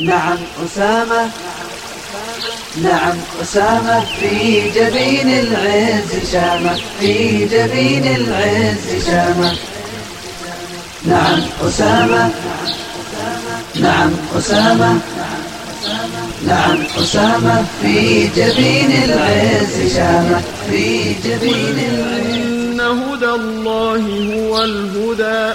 نعم أسامة. نعم أسامة. في جبين العز شامة. في جبين العز شامة. نعم أسامة. نعم أسامة. نعم أسامة. في جبين العز شامة. في جبين العز. إن هدى الله هو الهدى.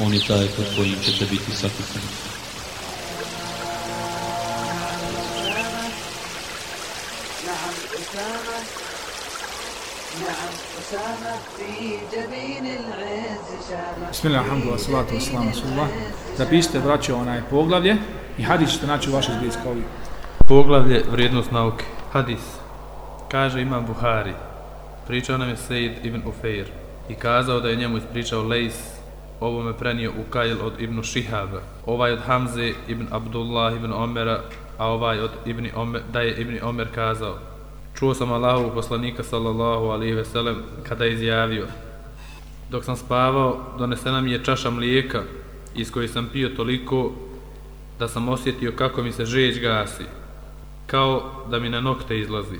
on je taj pod kojim ćete biti sakupani. Bismillah, alhamdulillah, salatu, wassalamu salam. Zapišite, braćo, onaj poglavlje i hadis ćete naći u vašoj zbiskovi. Poglavlje, vrijednost nauke. Hadis. Kaže Imam Buhari. Pričao nam je Sejid ibn Ufeir i kazao da je njemu ispričao Lejs ovo me prenio Ukajl od Ibnu Šihaba, ovaj od Hamze ibn Abdullah ibn Omera, a ovaj od Ibni Omer, da je Ibni Omer kazao. Čuo sam Allahu poslanika sallallahu alaihi ve sellem kada je izjavio Dok sam spavao, donesena mi je čaša mlijeka, iz koje sam pio toliko da sam osjetio kako mi se žeć gasi, kao da mi na nokte izlazi.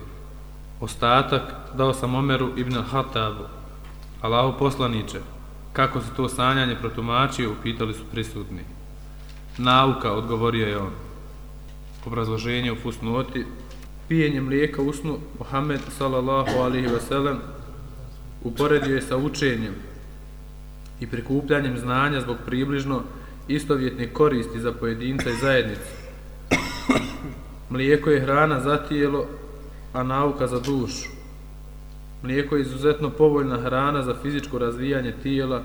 Ostatak dao sam Omeru ibn Hatabu, Allahu poslaniče, kako se to sanjanje protumačio, upitali su prisutni. Nauka, odgovorio je on. Obrazloženje u fusnoti, pijenje mlijeka u snu, Mohamed sallallahu alihi veselem uporedio je sa učenjem i prikupljanjem znanja zbog približno istovjetne koristi za pojedinca i zajednicu. Mlijeko je hrana za tijelo, a nauka za dušu. Mlijeko je izuzetno povoljna hrana za fizičko razvijanje tijela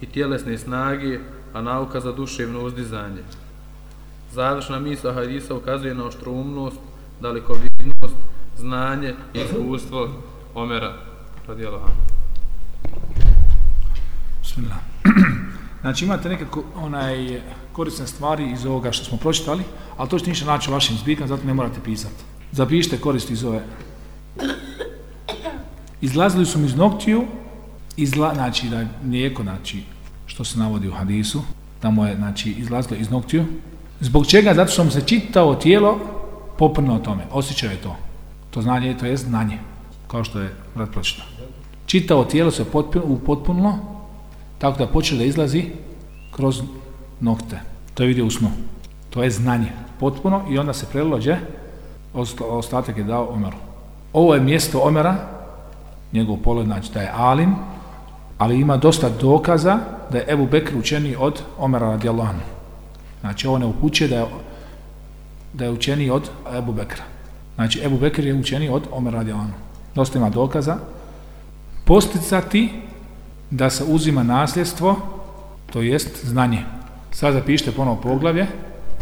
i tjelesne snage, a nauka za duševno uzdizanje. Završna misla hadisa ukazuje na oštroumnost, dalekovidnost, znanje i iskustvo Omera radijalahu anhu. Bismillah. Znači imate neke onaj eh, korisne stvari iz ovoga što smo pročitali, ali to ćete ništa naći u vašim zbirkama, zato ne morate pisati. Zapišite koristi iz ove. Izlazili su mi iz noktiju, izla, znači da mlijeko, znači, što se navodi u hadisu, tamo je, znači, izlazilo iz noktiju. Zbog čega? Zato što mu se čitao tijelo poprno o tome, osjećao je to. To znanje, to je znanje, kao što je brat pročitao. Čitao tijelo se potpuno, upotpunilo, tako da počne da izlazi kroz nokte. To je vidio u snu. To je znanje. Potpuno i onda se prelođe, Ostatak je dao Omeru. Ovo je mjesto Omera, njegov pogled, znači da je Alim, ali ima dosta dokaza da je Ebu Bekr učeniji od Omera radijallahu anhu. Znači ovo ne upućuje da je, da je učeniji od Ebu Bekra. Znači Ebu Bekr je učeniji od Omera radijallahu anhu. Dosta ima dokaza. Posticati da se uzima nasljedstvo, to jest znanje. Sad zapišite ponovo poglavlje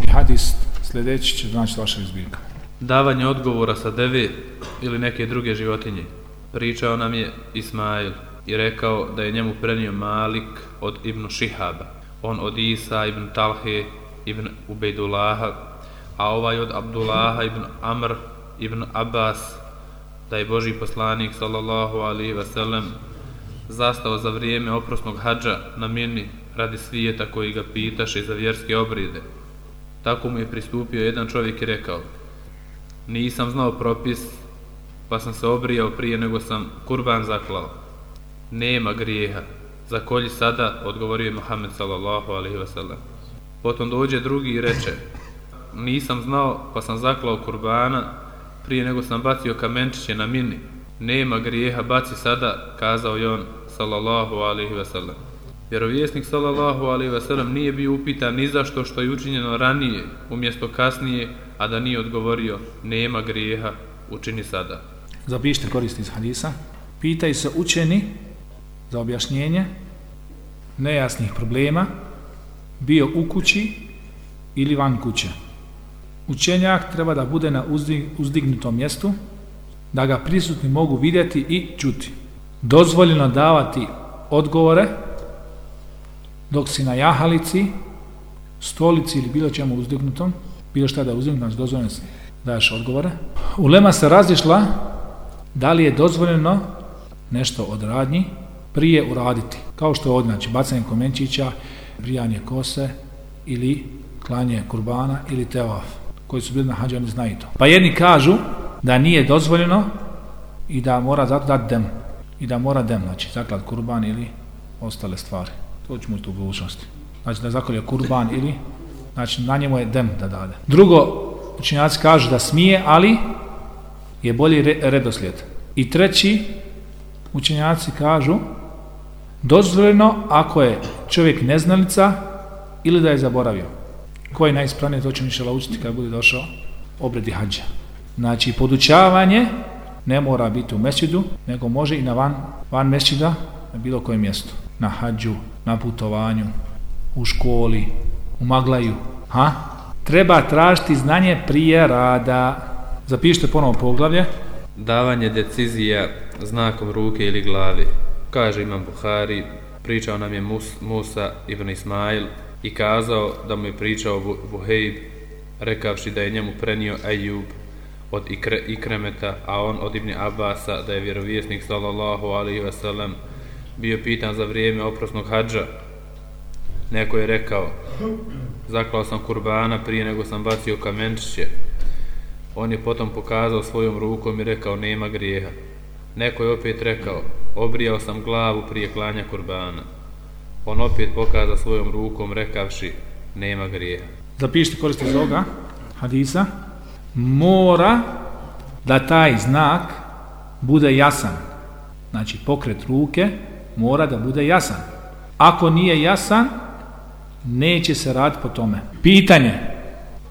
i hadis sljedeći će znači vaša izbirka. Davanje odgovora sa deve ili neke druge životinje. Pričao nam je Ismail i rekao da je njemu prenio Malik od Ibn Šihaba, on od Isa ibn Talhe ibn Ubejdulaha, a ovaj od Abdullaha ibn Amr ibn Abbas, da je Boži poslanik sallallahu alaihi ve sellem zastao za vrijeme oprosnog hađa na mini radi svijeta koji ga pitaše za vjerske obride. Tako mu je pristupio jedan čovjek i rekao Nisam znao propis, pa sam se obrijao prije nego sam kurban zaklao. Nema grijeha. Za kolji sada, odgovorio je Muhammed sallallahu alaihi wasallam. Potom dođe drugi i reče Nisam znao, pa sam zaklao kurbana prije nego sam bacio kamenčiće na mini. Nema grijeha, baci sada, kazao je on sallallahu alaihi wasallam. Vjerovjesnik sallallahu alaihi wasallam nije bio upitan ni zašto što je učinjeno ranije, umjesto kasnije, a da nije odgovorio nema grijeha, učini sada. Zapišite koristi iz hadisa. Pitaj se učeni za objašnjenje nejasnih problema, bio u kući ili van kuće. Učenjak treba da bude na uzdignutom mjestu, da ga prisutni mogu vidjeti i čuti. Dozvoljeno davati odgovore dok si na jahalici, stolici ili bilo čemu uzdignutom, bilo šta da je uzdignutom, dozvoljeno si daješ odgovore. Ulema se razišla da li je dozvoljeno nešto od radnji prije uraditi, kao što je ovdje, znači bacanje komenčića, brijanje kose ili klanje kurbana ili tevaf, koji su bili na hađu, oni znaju to. Pa jedni kažu da nije dozvoljeno i da mora zato dati dem, i da mora dem, znači zaklad kurban ili ostale stvari. To ćemo u budućnosti. Znači da zakolje kurban ili, znači na njemu je dem da dade. Drugo, učinjaci kažu da smije, ali je bolji re- redoslijed. I treći, učenjaci kažu dozvoljeno ako je čovjek neznalica ili da je zaboravio. Ko je najispravnije, to će Mišela učiti kad bude došao obredi hađa. Znači, podučavanje ne mora biti u mesjidu, nego može i na van, van mesjida, na bilo kojem mjestu. Na hađu, na putovanju, u školi, u maglaju. Ha? Treba tražiti znanje prije rada. Zapišite ponovo poglavlje. Davanje decizija znakom ruke ili glavi. Kaže Imam Buhari, pričao nam je Mus, Musa ibn Ismail i kazao da mu je pričao Vu- Vuhejb, rekavši da je njemu prenio Ejub od Ikre, Ikremeta, a on od Ibni Abasa, da je vjerovjesnik sallallahu alaihi wasallam bio pitan za vrijeme oprosnog hađa. Neko je rekao, zaklao sam kurbana prije nego sam bacio kamenčiće. On je potom pokazao svojom rukom i rekao nema grijeha. Neko je opet rekao, obrijao sam glavu prije klanja kurbana. On opet pokazao svojom rukom rekavši, nema grijeha. Zapišite koriste iz ovoga hadisa. Mora da taj znak bude jasan. Znači pokret ruke mora da bude jasan. Ako nije jasan, neće se raditi po tome. Pitanje.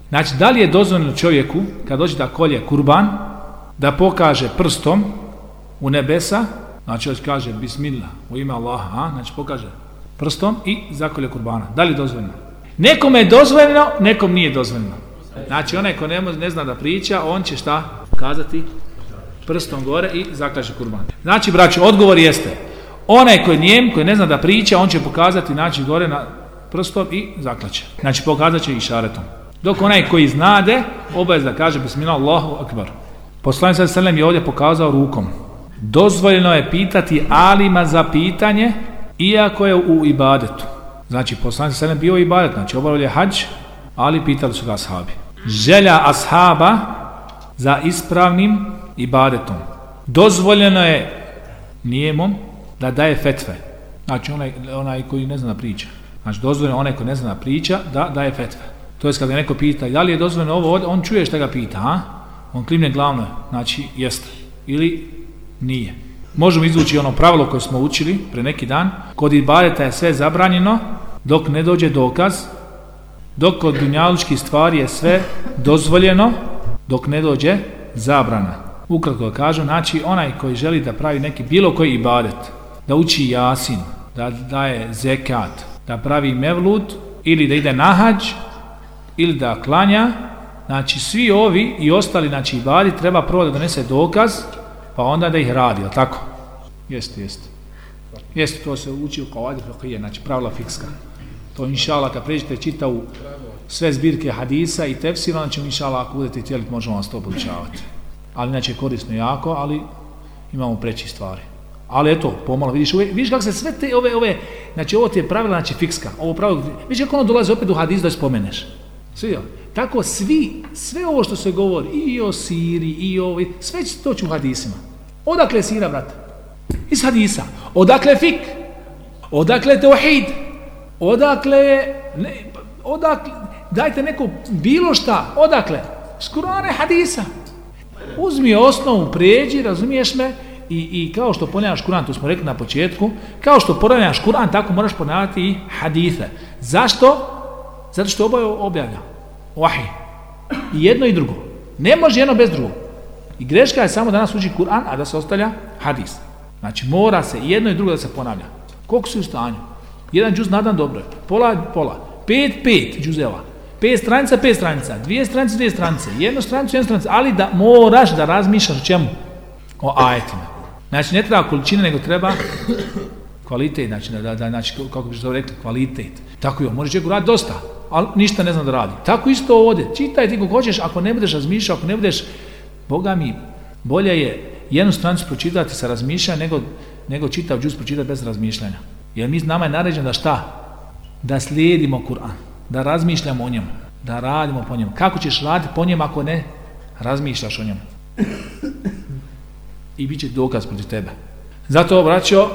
Znači, da li je dozvoljeno čovjeku, kad dođe da kolje kurban, da pokaže prstom u nebesa, znači on kaže bismillah, u ime Allaha, a? znači pokaže prstom i zakolje kurbana. Da li je dozvoljeno? Nekome je dozvoljeno, nekom nije dozvoljeno. Znači, onaj ko ne, ne zna da priča, on će šta kazati prstom gore i zaklaže kurban. Znači, braćo, odgovor jeste, onaj koji je nijem, koji ne zna da priča, on će pokazati, znači, gore na prstom i zaklaće. Znači, pokazat će i šaretom. Dok onaj koji znade, obavezno kaže Bismillah Allahu Akbar. Poslanik sad selem je ovdje pokazao rukom. Dozvoljeno je pitati alima za pitanje, iako je u ibadetu. Znači, poslanik sallallahu bio ibadet, znači obavlja hadž, ali pitali su ga ashabi. Želja ashaba za ispravnim ibadetom. Dozvoljeno je nijemom da daje fetve. Znači onaj, onaj koji ne zna da priča. Znači dozvoljeno onaj koji ne zna da priča da daje fetve. To je kad ga neko pita da li je dozvoljeno ovo, on čuje šta ga pita, a? On klimne glavno, znači jeste. Ili nije. Možemo izvući ono pravilo koje smo učili pre neki dan. Kod ibadeta je sve zabranjeno dok ne dođe dokaz dok kod dunjalučkih stvari je sve dozvoljeno dok ne dođe zabrana. Ukratko kažem, znači onaj koji želi da pravi neki bilo koji ibadet, da uči jasin, da daje zekat, da pravi mevlud ili da ide na hađ ili da klanja, znači svi ovi i ostali znači ibadi treba prvo da donese dokaz, pa onda da ih radi, jel tako? Jeste, jeste. Jeste, to se uči u kavadi fiqhije, znači pravila fikska. To inšala kad pređete čita u sve zbirke hadisa i tefsira, znači ćemo inšala ako budete htjeli možemo vas to podučavati. Ali inače korisno jako, ali imamo preći stvari. Ali eto, pomalo, vidiš, uvijek, vidiš kako se sve te ove, ove, znači ovo ti je pravila, znači fikska, ovo pravilo, vidiš kako ono dolazi opet u hadis da spomeneš. Svi, Tako svi, sve ovo što se govori, i o siri, i o, sve će to u hadisima. Odakle sira, brate? Iz hadisa. Odakle fik? Odakle teohid? Odakle je, ne, odakle, dajte neko bilo šta, odakle? S Kur'ana hadisa. Uzmi osnovu, pređi, razumiješ me, i, i kao što ponavljaš Kur'an, to smo rekli na početku, kao što ponavljaš Kur'an, tako moraš ponavljati i hadise. Zašto? Zato što oboje objavlja. Wahi. I jedno i drugo. Ne može jedno bez drugog. I greška je samo da nas uči Kur'an, a da se ostavlja hadis. Znači mora se jedno i drugo da se ponavlja. Koliko su u stanju? Jedan džuz na dan dobro je. Pola, pola. Pet, pet džuzeva. Pet stranica, pet stranica, dvije stranice, dvije stranice, jednu stranicu, jednu stranicu, ali da moraš da razmišljaš o čemu? O ajetima. Znači, ne treba količina, nego treba kvalitet, znači, da, da, znači kako bi se to rekli, kvalitet. Tako je, može čovjek uraditi dosta, ali ništa ne zna da radi. Tako isto ovdje, čitaj ti kako hoćeš, ako ne budeš razmišljao, ako ne budeš, Boga mi, bolje je jednu stranicu pročitati sa razmišljanjem nego, nego čitav džus pročitati bez razmišljanja. Jer mi nama je naređeno da šta? Da slijedimo Kur'an, da razmišljamo o njemu, da radimo po njemu. Kako ćeš raditi po njemu ako ne razmišljaš o njemu? I bit će dokaz protiv tebe. Zato obraćao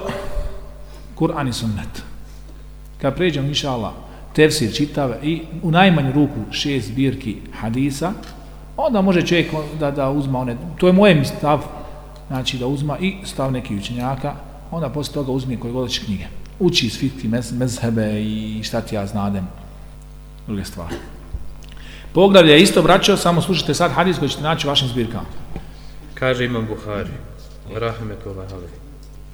Kur'an i sunnet. Kad pređemo, inša Allah, tefsir čitave i u najmanju ruku šest zbirki hadisa, onda može čovjek da, da uzma one, to je moje stav, znači da uzma i stav nekih učenjaka, onda posle toga uzme koje god knjige. Uči iz fikti, mez, mezhebe i šta ti ja znadem, druge stvari. Poglavlje je isto vraćao, samo slušajte sad hadis koji ćete naći u vašim zbirkama. Kaže Imam Buhari, rahmetullah ali.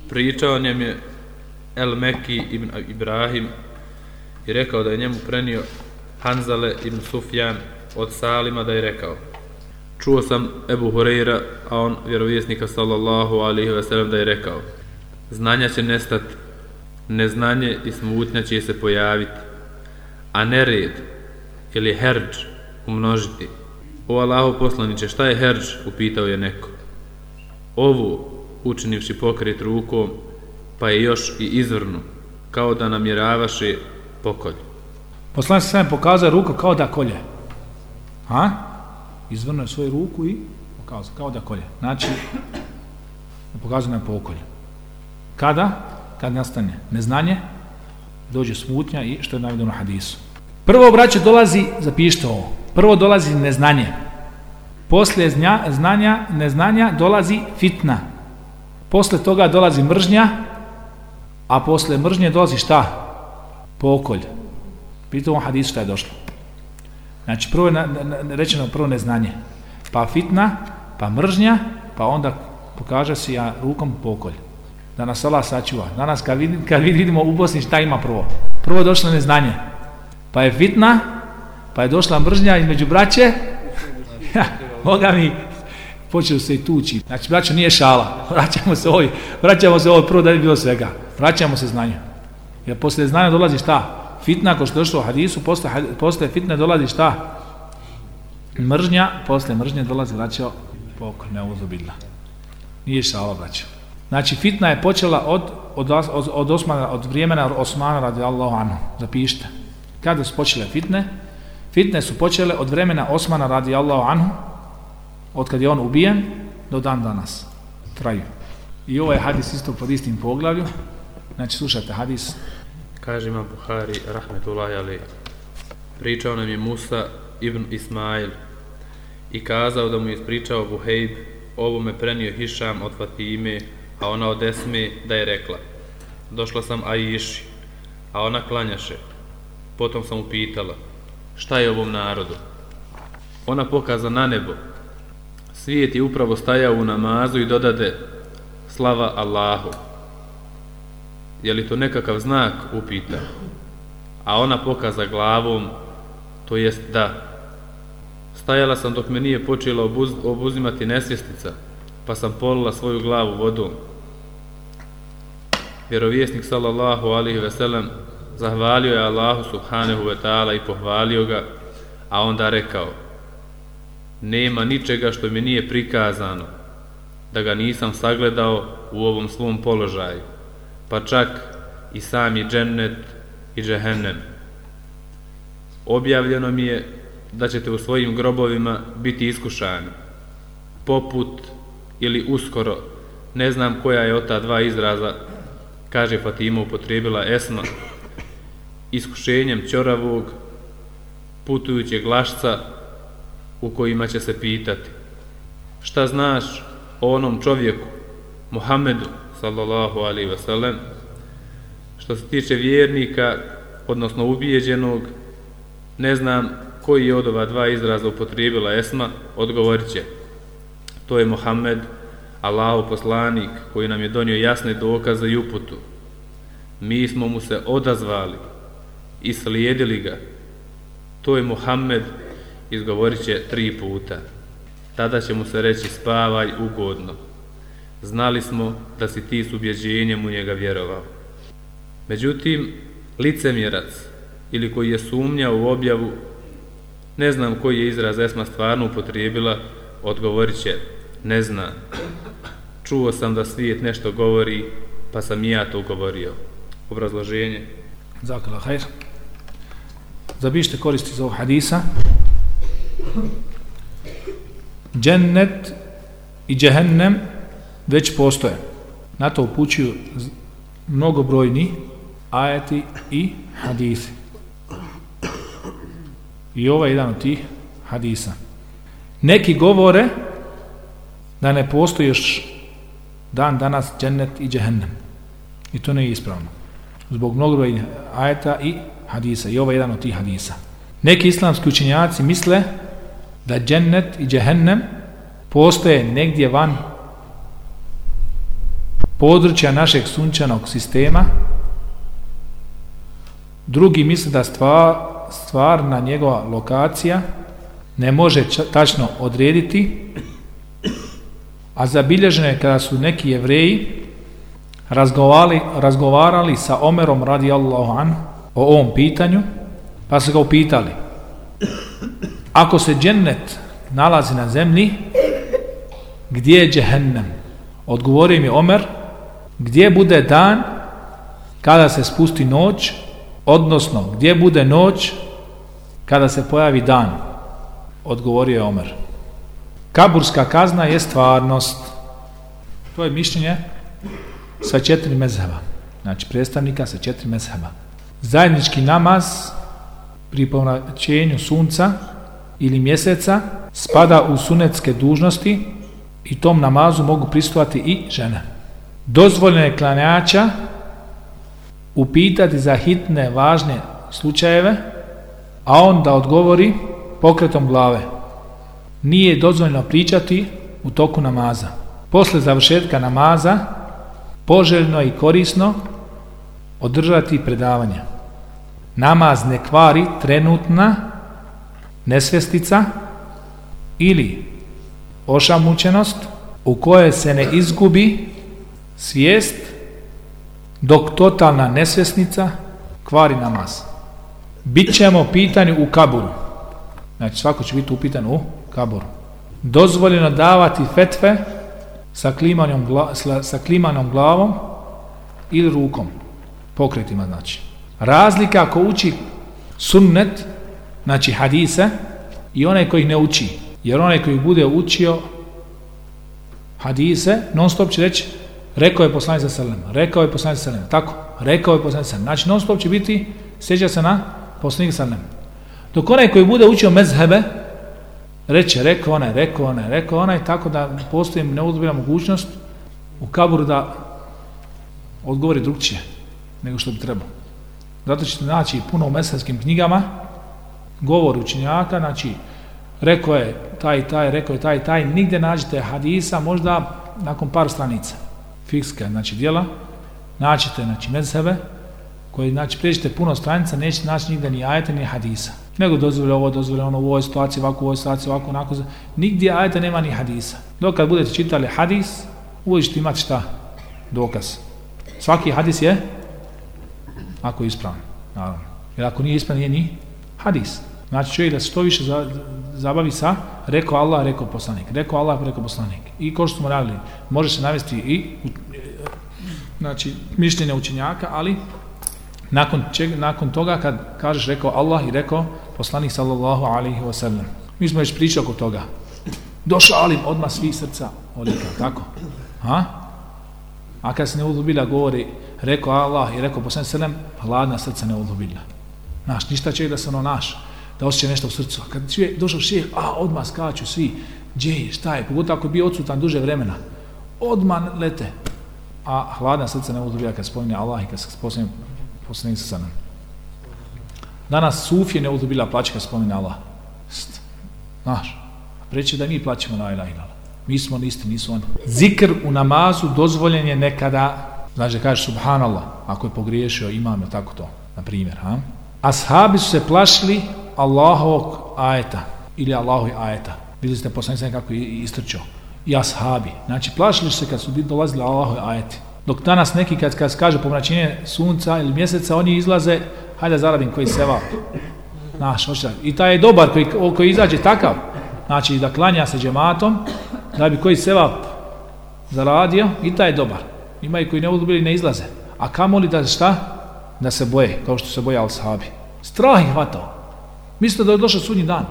Pričao njem je El Meki ibn Ibrahim i rekao da je njemu prenio Hanzale ibn Sufjan od Salima da je rekao Čuo sam Ebu Horeira, a on vjerovjesnika sallallahu alihi wasallam da je rekao Znanja će nestati, neznanje i smutnja će se pojaviti, a nered ili herđ umnožiti. O Allahu poslaniće, šta je herđ? Upitao je neko. Ovu, učinivši pokret rukom, pa je još i izvrnu, kao da namjeravaše pokolje. Poslanik se sam pokazao ruku kao da kolje. Ha? Izvrnuo je svoju ruku i pokazao kao da kolje. Znači, pokazao nam pokolje. Kada? Kad nastane neznanje, dođe smutnja i što je navedeno na hadisu. Prvo braće dolazi, zapišite ovo, prvo dolazi neznanje. Poslije znanja, neznanja dolazi fitna. Posle toga dolazi mržnja, a posle mržnje dolazi šta? Pokolj. Vidite ovom hadisu šta je došlo. Znači, prvo je na, na, rečeno prvo neznanje, pa fitna, pa mržnja, pa onda pokaže se ja rukom pokolj. Da nas Allah sačuva. Danas kad, vidim, kad vidimo u Bosni šta ima prvo? Prvo je došlo neznanje, pa je fitna, pa je došla mržnja između braće, ja, Boga mi, počeo se i tući. Znači, braćo, nije šala. Vraćamo se ovoj, vraćamo se ovoj prvo da je bilo svega. Vraćamo se znanju. Jer posle znanja dolazi šta? Fitna, ako što je došlo u hadisu, posle, posle fitne dolazi šta? Mržnja, posle mržnje dolazi, braćo, pok, ne. Nije šala, braćo. Znači, fitna je počela od, od, od, od, Osmana, od vremena Osmana radi Allahu anhu. Zapišite. Kada su počele fitne? Fitne su počele od vremena Osmana radi Allahu anhu, od kad je on ubijen, do dan danas. Traju. I ovaj hadis isto pod istim poglavlju. Znači, slušajte hadis. Kaže imam Buhari, rahmetullahi ali, pričao nam je Musa ibn Ismail i kazao da mu je ispričao Buhejb, ovo me prenio Hišam od Fatime, a ona od Esme da je rekla. Došla sam Aiši, a ona klanjaše. Potom sam upitala, šta je ovom narodu? Ona pokaza na nebo. Svijet je upravo stajao u namazu i dodade, slava Allahu. Je li to nekakav znak? Upita. A ona pokaza glavom, to jest da. Stajala sam dok me nije počela obuz, obuzimati nesvjestica, pa sam polila svoju glavu vodom. Vjerovjesnik sallallahu alihi veselem zahvalio je Allahu subhanahu ve ta'ala i pohvalio ga, a onda rekao, nema ničega što mi nije prikazano, da ga nisam sagledao u ovom svom položaju, pa čak i sami džennet i džehennem. Objavljeno mi je da ćete u svojim grobovima biti iskušani, poput ili uskoro, ne znam koja je od ta dva izraza, kaže Fatima upotrijebila esma, iskušenjem ćoravog, putujućeg lašca u kojima će se pitati šta znaš o onom čovjeku Muhammedu sallallahu alaihi wasallam što se tiče vjernika odnosno ubijeđenog ne znam koji je od ova dva izraza upotrijebila Esma odgovorit će to je Mohamed Allahu poslanik koji nam je donio jasne dokaze i uputu mi smo mu se odazvali i slijedili ga to je Muhammed, izgovorit će tri puta. Tada će mu se reći spavaj ugodno. Znali smo da si ti s ubjeđenjem u njega vjerovao. Međutim, licemjerac ili koji je sumnjao u objavu, ne znam koji je izraz Esma stvarno upotrijebila, odgovorit će, ne zna. Čuo sam da svijet nešto govori, pa sam i ja to govorio. Obrazloženje. Zakala hajr. Zabište koristi iz ovog hadisa. Džennet i džehennem već postoje. Na to upućuju mnogobrojni ajeti i hadisi. I ovo je jedan od tih hadisa. Neki govore da ne postoji još dan danas džennet i džehennem. I to ne je ispravno. Zbog mnogobrojnih ajeta i hadisa. I ovo je jedan od tih hadisa. Neki islamski učenjaci misle da džennet i džehennem postoje negdje van područja našeg sunčanog sistema. Drugi misle da stvar, stvarna njegova lokacija ne može tačno odrediti, a zabilježeno je kada su neki jevreji razgovarali, razgovarali sa Omerom radijallahu an o ovom pitanju, pa su ga upitali ako se džennet nalazi na zemlji, gdje je džehennem? Odgovorio mi Omer, gdje bude dan kada se spusti noć, odnosno gdje bude noć kada se pojavi dan? Odgovorio je Omer. Kaburska kazna je stvarnost. To je mišljenje sa četiri mezheba. Znači predstavnika sa četiri mezheba. Zajednički namaz pri povraćenju sunca ili mjeseca spada u sunetske dužnosti i tom namazu mogu pristovati i žene. Dozvoljeno je klanjača upitati za hitne, važne slučajeve, a on da odgovori pokretom glave. Nije dozvoljeno pričati u toku namaza. Posle završetka namaza poželjno i korisno održati predavanje. Namaz ne kvari trenutna nesvestica ili ošamućenost u kojoj se ne izgubi svijest dok totalna nesvjesnica kvari namaz. Bićemo pitani u kaburu. Znači svako će biti upitan u kaburu. Dozvoljeno davati fetve sa klimanom, gla, sa klimanom glavom ili rukom. Pokretima znači. Razlika ako uči sunnet, znači hadise, i onaj koji ne uči. Jer onaj koji bude učio hadise, non stop će reći rekao je poslanik sa selem, rekao je poslanik sa selem, tako, rekao je poslanik sa selem. Znači non stop će biti, sjeća se na poslanik sa selem. Dok onaj koji bude učio mezhebe, reće, rekao onaj, rekao onaj, rekao onaj, tako da postoji neuzbiljna mogućnost u kaburu da odgovori drugčije nego što bi trebao. Zato ćete naći puno u mesarskim knjigama govor učinjaka, znači rekao je taj taj, rekao je taj taj, nigde nađete hadisa, možda nakon par stranica, fikske, znači dijela, naćete, znači, med sebe, koji, znači, prijeđete puno stranica, nećete naći nigde ni ajeta, ni hadisa. Nego dozvore ovo, dozvore ono, u ovoj situaciji, ovako, u ovoj situaciji, ovako, onako, nigdje ajeta nema ni hadisa. Dok kad budete čitali hadis, uvijek ćete imati šta? Dokaz. Svaki hadis je, ako je ispravan, naravno. Jer ako nije ispravan, nije ni hadis. Znači čovjek da se to više zabavi sa rekao Allah, rekao poslanik. Rekao Allah, rekao poslanik. I ko što smo radili, može se navesti i e, znači, mišljenje učenjaka, ali nakon, čeg, nakon toga kad kažeš rekao Allah i rekao poslanik sallallahu alaihi wa sallam. Mi smo već pričali oko toga. Došao alim, odmah svi srca odjeka, tako? Ha? A kad se ne udubila govori rekao Allah i rekao poslanik sallam, hladna srca ne udubila. Naš, ništa će da se ono naš da osjeća nešto u srcu. A kad je došao šeh, a odmah skaču svi, gdje je, šta je, pogotovo ako je bio odsutan duže vremena, odmah lete. A hladna srca ne uzubija kad spominje Allah i kad se spominje poslanik sa nam. Danas sufije ne uzubila plaće kad spominje Allah. Znaš, preće da mi plaćemo na ilah ilah. Mi smo isti, nisu oni. Zikr u namazu dozvoljen je nekada, znači da kažeš subhanallah, ako je pogriješio imam, je tako to, na primjer. Ha? Ashabi su se plašili Allahovog ajeta ili Allahovi ajeta. Vidjeli ste poslanik kako je istrčao. I ashabi. Znači, plašili se kad su dolazili Allahovi ajeti. Dok danas neki kad, kad kaže pomračenje sunca ili mjeseca, oni izlaze, hajde zaradim koji seva. Naš, hoće I taj je dobar koji, koji izađe takav, znači da klanja se džematom, da bi koji sevap zaradio, i taj je dobar. Ima i koji ne bili ne izlaze. A kamoli da šta? Da se boje, kao što se boje al-sahabi. Strah ih hvatao. Mislite da je došao sudnji dan.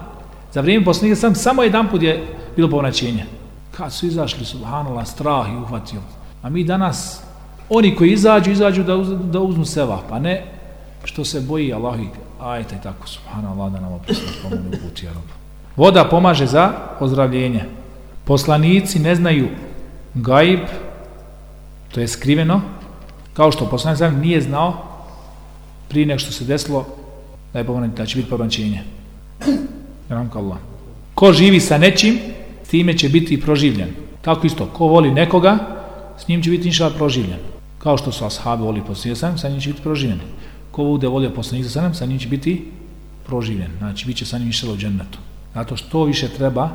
Za vrijeme poslanika sam samo jedan put je bilo povraćenje. Kad su izašli, subhanallah, strah i uhvatio. A mi danas, oni koji izađu, izađu da, uz, da uzmu seva, pa ne što se boji Allah i ajte tako, subhanallah, da nam opisno pomoći puti, ja Voda pomaže za ozdravljenje. Poslanici ne znaju gaib, to je skriveno, kao što poslanik sam nije znao prije nek što se desilo da je pomoći, da će biti pobančenje. Allah. Ko živi sa nečim, s time će biti proživljen. Tako isto, ko voli nekoga, s njim će biti inšala proživljen. Kao što su ashabi voli poslanika sam, sa njim će biti proživljen. Ko bude volio poslanika sam, sa njim će biti proživljen. Znači, bit će sa njim inšala u džennetu. Zato što više treba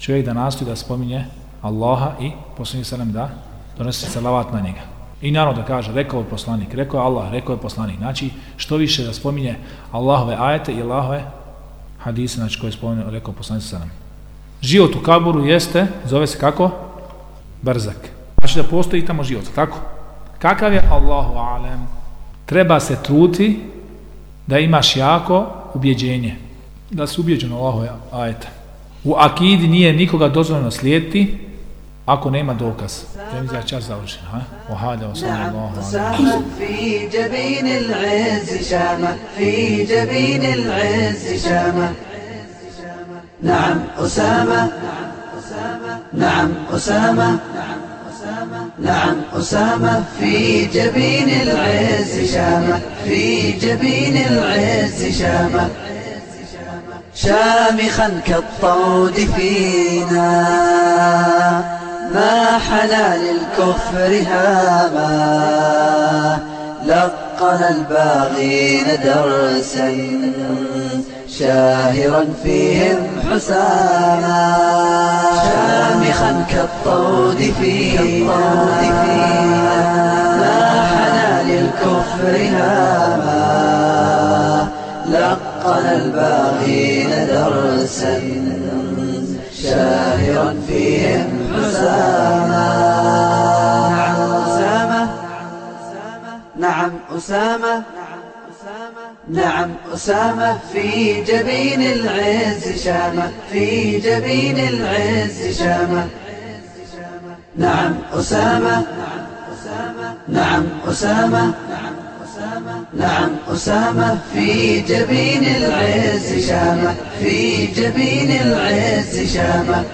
čovjek da nastoji da spominje Allaha i poslanik sallam da donese salavat na njega. I naravno da kaže, rekao je poslanik, rekao je Allah, rekao je poslanik. Znači, što više da spominje Allahove ajete i Allahove hadise, znači koje je spominje, rekao poslanik sallam. Život u kaburu jeste, zove se kako? Brzak. Znači da postoji tamo život, tako? Kakav je Allahu alem? Treba se truti da imaš jako ubjeđenje. Da se ubjeđeno Allahove ajete. U akidi nije nikoga dozvoljeno slijediti ako nema dokaz. Revizija čas završen. Ha? Ohada, sallallahu alaihi في جبين العز شامة في جبين العز شامة نعم أسامة نعم أسامة نعم أسامة في جبين العز شامة في جبين العز شامة شامخا كالطود فينا ما حلا للكفر هاما لقن الباغين درسا شاهرا فيهم حساما شامخا كالطود فينا ما حلا للكفر هاما لقن الباغين درسا شاهرا فيهم نعم أسامة. نعم أسامة في جبين العز شامة. في جبين العز شامة. نعم أسامة. نعم أسامة. نعم أسامة في جبين العز شامة. في جبين العز شامة.